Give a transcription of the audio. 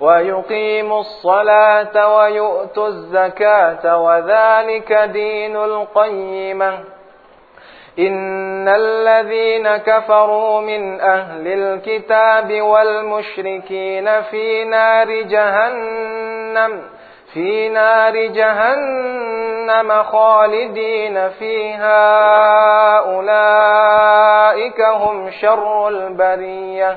ويقيموا الصلاة ويؤتوا الزكاة وذلك دين القيمة إن الذين كفروا من أهل الكتاب والمشركين في نار جهنم في نار جهنم خالدين فيها. أولئك هم شر البرية.